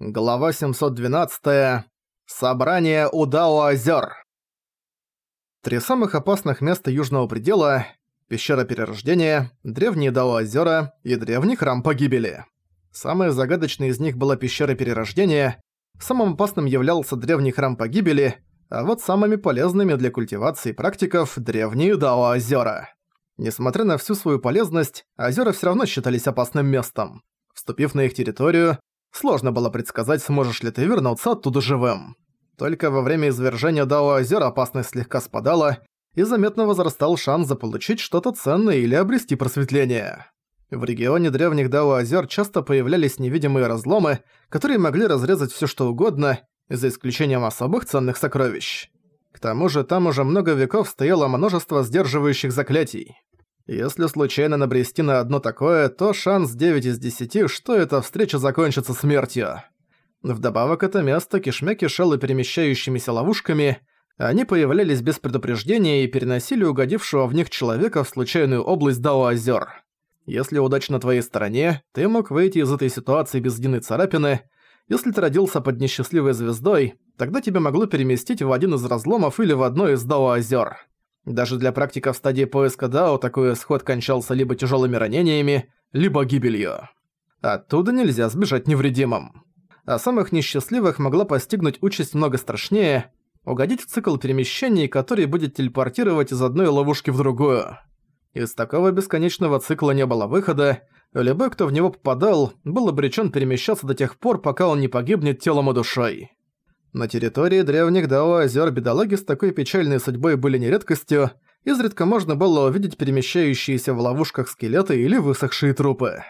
Глава 712. Собрание у Дао-озёр. Три самых опасных места Южного предела – пещера Перерождения, древние Дао-озёра и древний храм погибели. Самой загадочной из них была пещера Перерождения, самым опасным являлся древний храм погибели, а вот самыми полезными для культивации практиков – древние Дао-озёра. Несмотря на всю свою полезность, озера всё равно считались опасным местом. Вступив на их территорию, Сложно было предсказать, сможешь ли ты вернуться оттуда живым. Только во время извержения Дао озер опасность слегка спадала, и заметно возрастал шанс заполучить что-то ценное или обрести просветление. В регионе древних Дао озер часто появлялись невидимые разломы, которые могли разрезать все что угодно, за исключением особых ценных сокровищ. К тому же там уже много веков стояло множество сдерживающих заклятий. Если случайно набрести на одно такое, то шанс 9 из 10, что эта встреча закончится смертью. Вдобавок это место кишмя кишело перемещающимися ловушками, они появлялись без предупреждения и переносили угодившего в них человека в случайную область Дао-озёр. Если удача на твоей стороне, ты мог выйти из этой ситуации без единой царапины. Если ты родился под несчастливой звездой, тогда тебя могло переместить в один из разломов или в одно из Дао-озёр. Даже для практиков стадии поиска Дао такой исход кончался либо тяжелыми ранениями, либо гибелью. Оттуда нельзя сбежать невредимым. А самых несчастливых могла постигнуть участь много страшнее – угодить в цикл перемещений, который будет телепортировать из одной ловушки в другую. Из такого бесконечного цикла не было выхода, любой, кто в него попадал, был обречен перемещаться до тех пор, пока он не погибнет телом и душой. На территории древних Дао озер бедолаги с такой печальной судьбой были не редкостью, изредка можно было увидеть перемещающиеся в ловушках скелеты или высохшие трупы.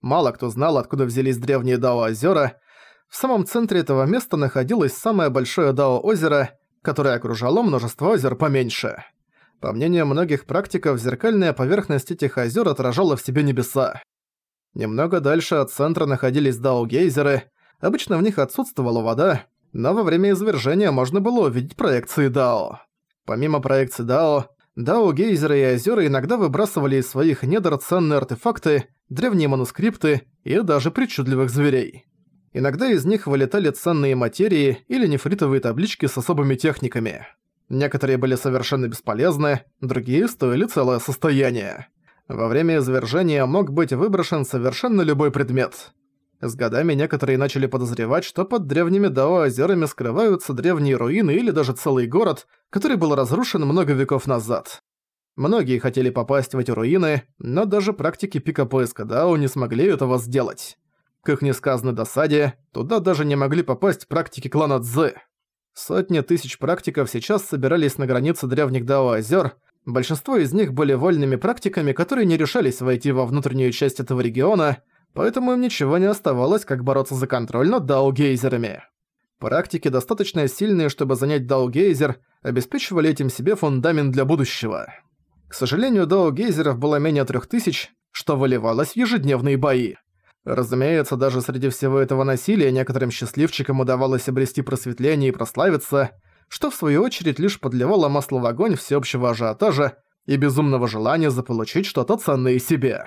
Мало кто знал, откуда взялись древние Дао озера. В самом центре этого места находилось самое большое Дао озеро, которое окружало множество озер поменьше. По мнению многих практиков, зеркальная поверхность этих озер отражала в себе небеса. Немного дальше от центра находились Дао-гейзеры, обычно в них отсутствовала вода, но во время извержения можно было увидеть проекции Дао. Помимо проекции Дао, Дао, гейзеры и озера иногда выбрасывали из своих недр ценные артефакты, древние манускрипты и даже причудливых зверей. Иногда из них вылетали ценные материи или нефритовые таблички с особыми техниками. Некоторые были совершенно бесполезны, другие стоили целое состояние. Во время извержения мог быть выброшен совершенно любой предмет. С годами некоторые начали подозревать, что под древними Дао-озерами скрываются древние руины или даже целый город, который был разрушен много веков назад. Многие хотели попасть в эти руины, но даже практики пика поиска Дао не смогли этого сделать. К их несказанной досаде, туда даже не могли попасть практики клана Цзы. Сотни тысяч практиков сейчас собирались на границе древних Дао-озер, большинство из них были вольными практиками, которые не решались войти во внутреннюю часть этого региона, поэтому им ничего не оставалось, как бороться за контроль над даугейзерами. Практики, достаточно сильные, чтобы занять даугейзер, обеспечивали этим себе фундамент для будущего. К сожалению, даугейзеров было менее трех тысяч, что выливалось в ежедневные бои. Разумеется, даже среди всего этого насилия некоторым счастливчикам удавалось обрести просветление и прославиться, что в свою очередь лишь подливало масло в огонь всеобщего ажиотажа и безумного желания заполучить что-то ценное себе.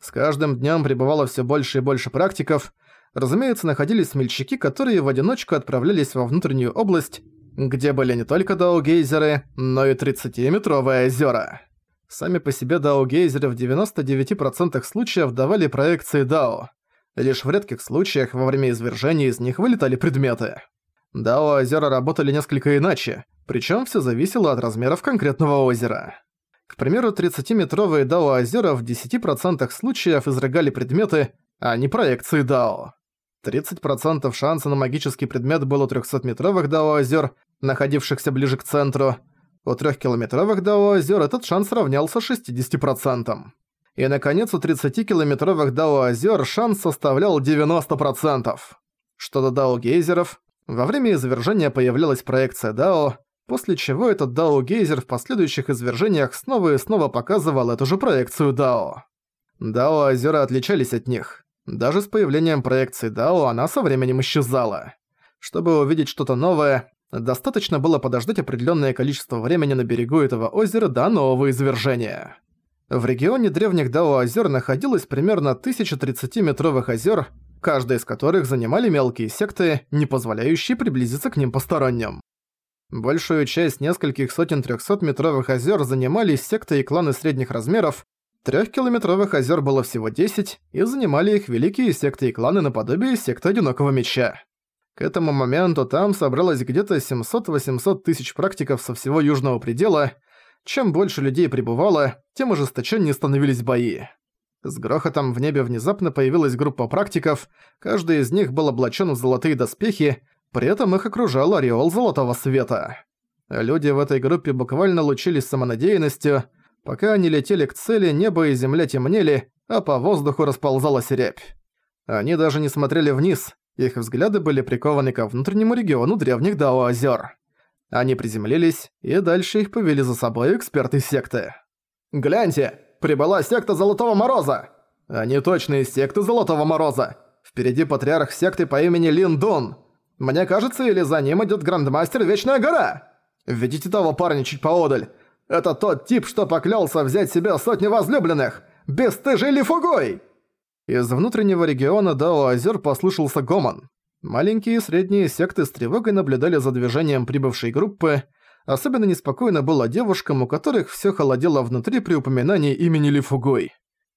С каждым днем прибывало все больше и больше практиков. Разумеется, находились смельчаки, которые в одиночку отправлялись во внутреннюю область, где были не только даугейзеры, но и 30-метровые озера. Сами по себе даугейзеры в 99% случаев давали проекции дао. Лишь в редких случаях во время извержения из них вылетали предметы. Дао-озера работали несколько иначе, причем все зависело от размеров конкретного озера. К примеру, 30-метровые дао-озера в 10% случаев изрыгали предметы, а не проекции дао. 30% шанса на магический предмет было у 300-метровых дао-озер, находившихся ближе к центру. У 3-километровых дао-озер этот шанс равнялся 60%. И, наконец, у 30-километровых дао-озер шанс составлял 90%. Что до дао-гейзеров, во время извержения появлялась проекция дао, после чего этот Дао-гейзер в последующих извержениях снова и снова показывал эту же проекцию Дао. Дао-озера отличались от них. Даже с появлением проекции Дао она со временем исчезала. Чтобы увидеть что-то новое, достаточно было подождать определенное количество времени на берегу этого озера до нового извержения. В регионе древних Дао-озер находилось примерно 1030-метровых озер, каждая из которых занимали мелкие секты, не позволяющие приблизиться к ним посторонним. Большую часть нескольких сотен трехсотметровых озер занимали секты и кланы средних размеров, трехкилометровых озер было всего 10, и занимали их великие секты и кланы наподобие секты Одинокого Меча. К этому моменту там собралось где-то 700-800 тысяч практиков со всего Южного Предела. Чем больше людей прибывало, тем ожесточеннее становились бои. С грохотом в небе внезапно появилась группа практиков, каждый из них был облачен в золотые доспехи, при этом их окружал ореол золотого света. Люди в этой группе буквально лучились самонадеянностью. Пока они летели к цели, небо и земля темнели, а по воздуху расползалась рябь. Они даже не смотрели вниз, их взгляды были прикованы ко внутреннему региону древних Дао-озёр. Они приземлились, и дальше их повели за собой эксперты секты. «Гляньте! Прибыла секта Золотого Мороза!» «Они точно из секты Золотого Мороза! Впереди патриарх секты по имени Лин Дун!» Мне кажется, или за ним идет Грандмастер Вечная Гора? Видите того парня чуть поодаль? Это тот тип, что поклялся взять себе сотни возлюбленных! Бесстыжий Лифугой!» Из внутреннего региона Дао-Озер послышался гомон. Маленькие и средние секты с тревогой наблюдали за движением прибывшей группы. Особенно неспокойно было девушкам, у которых все холодело внутри при упоминании имени Лифугой.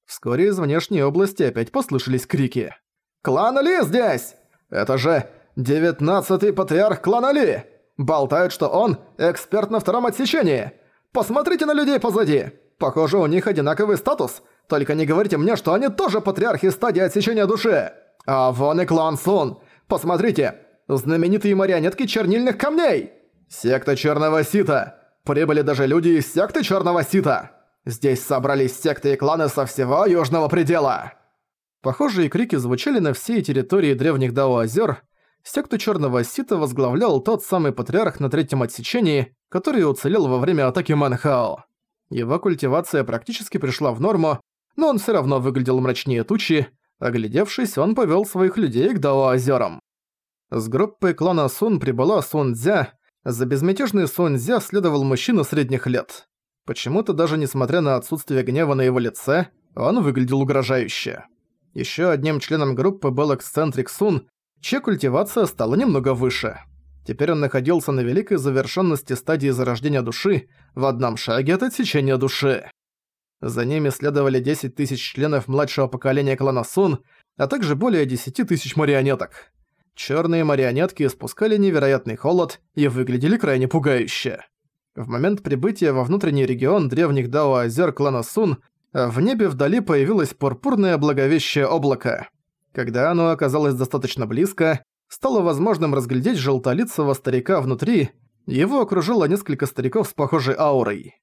Вскоре из внешней области опять послышались крики. «Клан Ли здесь! Это же Девятнадцатый патриарх клана Ли! Болтают, что он эксперт на втором отсечении! Посмотрите на людей позади! Похоже, у них одинаковый статус, только не говорите мне, что они тоже патриархи стадии отсечения души! А вон и клан Сун! Посмотрите! Знаменитые марионетки чернильных камней! Секта Черного Сита! Прибыли даже люди из секты Черного Сита! Здесь собрались секты и кланы со всего Южного Предела!» Похожие крики звучали на всей территории древних Дао-озер, Секту Черного Сита возглавлял тот самый патриарх на третьем отсечении, который уцелел во время атаки Манхао. Его культивация практически пришла в норму, но он все равно выглядел мрачнее тучи. Оглядевшись, он повел своих людей к Дао-озерам. С группой клана Сун прибыла Сун Цзя. За безмятежный Сун Цзя следовал мужчина средних лет. Почему-то даже несмотря на отсутствие гнева на его лице, он выглядел угрожающе. Еще одним членом группы был эксцентрик Сун, чья культивация стала немного выше. Теперь он находился на великой завершенности стадии зарождения души в одном шаге от отсечения души. За ними следовали 10 тысяч членов младшего поколения клана Сун, а также более 10 тысяч марионеток. Черные марионетки испускали невероятный холод и выглядели крайне пугающе. В момент прибытия во внутренний регион древних Дао-озер клана Сун в небе вдали появилось пурпурное благовещее облако. Когда оно оказалось достаточно близко, стало возможным разглядеть желтолицего старика внутри, его окружило несколько стариков с похожей аурой.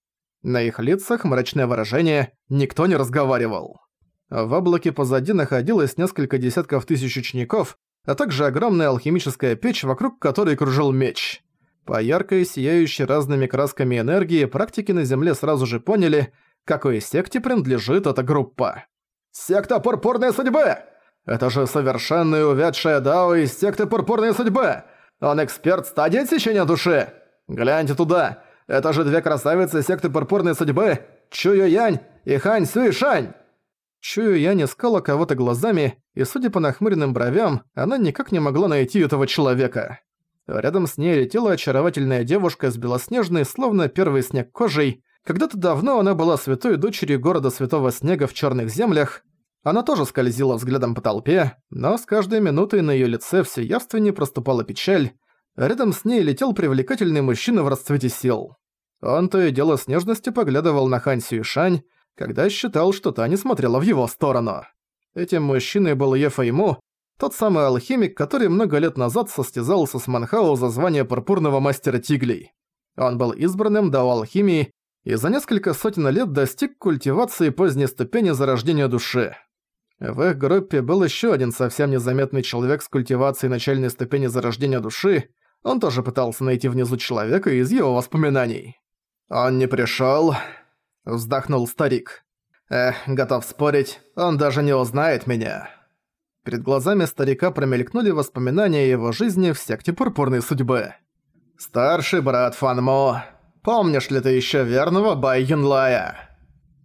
На их лицах мрачное выражение «никто не разговаривал». В облаке позади находилось несколько десятков тысяч учеников, а также огромная алхимическая печь, вокруг которой кружил меч. По яркой, сияющей разными красками энергии, практики на Земле сразу же поняли, какой секте принадлежит эта группа. «Секта Пурпурной Судьбы!» Это же совершенная увядшая Дао из секты Пурпурной Судьбы! Он эксперт стадии отсечения души! Гляньте туда! Это же две красавицы секты Пурпурной Судьбы! Чую Янь и Хань Сюй Шань!» Чую Янь искала кого-то глазами, и, судя по нахмуренным бровям, она никак не могла найти этого человека. Рядом с ней летела очаровательная девушка с белоснежной, словно первый снег кожей. Когда-то давно она была святой дочерью города Святого Снега в Черных Землях, она тоже скользила взглядом по толпе, но с каждой минутой на её лице всё явственнее проступала печаль. Рядом с ней летел привлекательный мужчина в расцвете сил. Он то и дело с нежностью поглядывал на Хан Сюишань, когда считал, что та не смотрела в его сторону. Этим мужчиной был Е Фэйму, тот самый алхимик, который много лет назад состязался с Манхао за звание пурпурного мастера тиглей. Он был избранным до алхимии и за несколько сотен лет достиг культивации поздней ступени зарождения души. В их группе был еще один совсем незаметный человек с культивацией начальной ступени зарождения души. Он тоже пытался найти внизу человека из его воспоминаний. «Он не пришёл», — вздохнул старик. «Эх, готов спорить, он даже не узнает меня». Перед глазами старика промелькнули воспоминания его жизни в секте Пурпурной Судьбы. «Старший брат Фанмо, помнишь ли ты ещё верного Бай Юнлая?»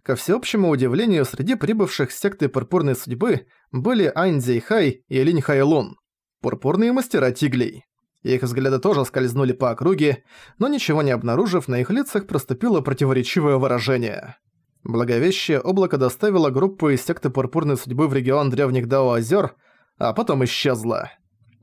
Ко всеобщему удивлению, среди прибывших с секты Пурпурной Судьбы были Ань Зейхай и Линь Хайлун, пурпурные мастера тиглей. Их взгляды тоже скользнули по округе, но ничего не обнаружив, на их лицах проступило противоречивое выражение. Благовещее облако доставило группу из секты Пурпурной Судьбы в регион Древних Дао-озер, а потом исчезло.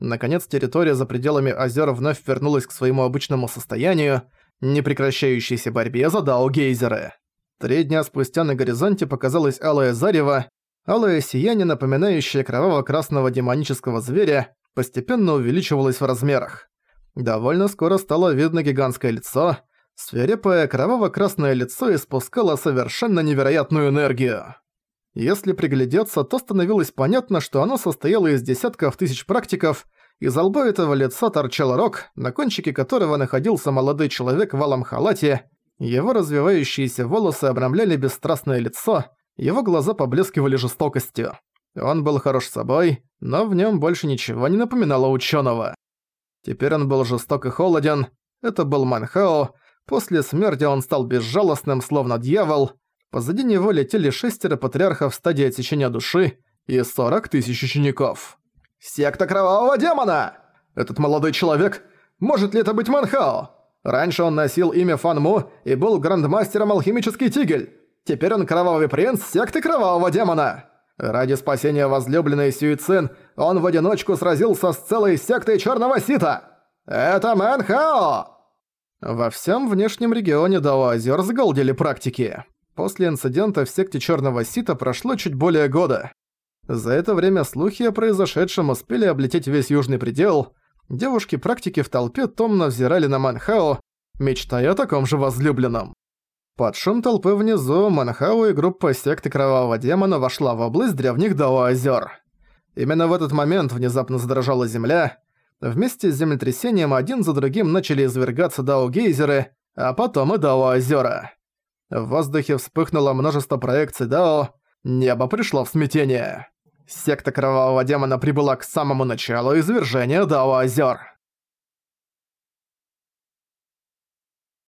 Наконец, территория за пределами озер вновь вернулась к своему обычному состоянию, непрекращающейся борьбе за Дао-гейзеры. Три дня спустя на горизонте показалось алое зарево, алое сияние, напоминающее кроваво-красного демонического зверя, постепенно увеличивалось в размерах. Довольно скоро стало видно гигантское лицо, свирепое кроваво-красное лицо испускало совершенно невероятную энергию. Если приглядеться, то становилось понятно, что оно состояло из десятков тысяч практиков, из лба этого лица торчал рог, на кончике которого находился молодой человек в алом халате, его развивающиеся волосы обрамляли бесстрастное лицо, его глаза поблескивали жестокостью. Он был хорош собой, но в нем больше ничего не напоминало ученого. Теперь он был жесток и холоден, это был Манхао, после смерти он стал безжалостным, словно дьявол, позади него летели шестеро патриархов в стадии отсечения души и сорок тысяч учеников. «Секта Кровавого Демона! Этот молодой человек, может ли это быть Манхао?» Раньше он носил имя Фан Му и был грандмастером Алхимический Тигель. Теперь он кровавый принц секты Кровавого Демона. Ради спасения возлюбленной Сюицин он в одиночку сразился с целой сектой Черного Сита. Это Мэн Хао! Во всем внешнем регионе Дао-Озёр загалдели практики. После инцидента в секте Черного Сита прошло чуть более года. За это время слухи о произошедшем успели облететь весь Южный предел, девушки-практики в толпе томно взирали на Мэн Хао, мечтая о таком же возлюбленном. Под шум толпы внизу Манхао и группа секты Кровавого Демона вошла в область древних Дао-озёр. Именно в этот момент внезапно задрожала земля. Вместе с землетрясением один за другим начали извергаться Дао-гейзеры, а потом и Дао-озёра. В воздухе вспыхнуло множество проекций Дао, небо пришло в смятение. Секта Кровавого Демона прибыла к самому началу извержения Дао-озер.